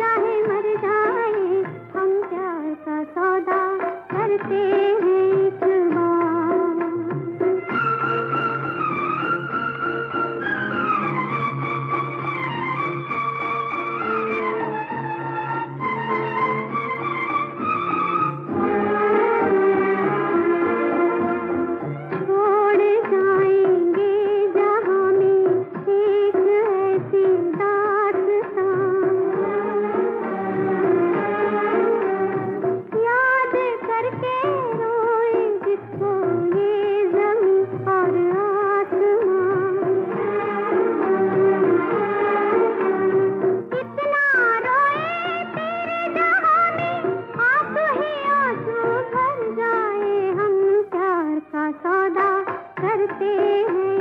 जाए मर जाए हम प्यार का सौदा करते हैं। करती हूँ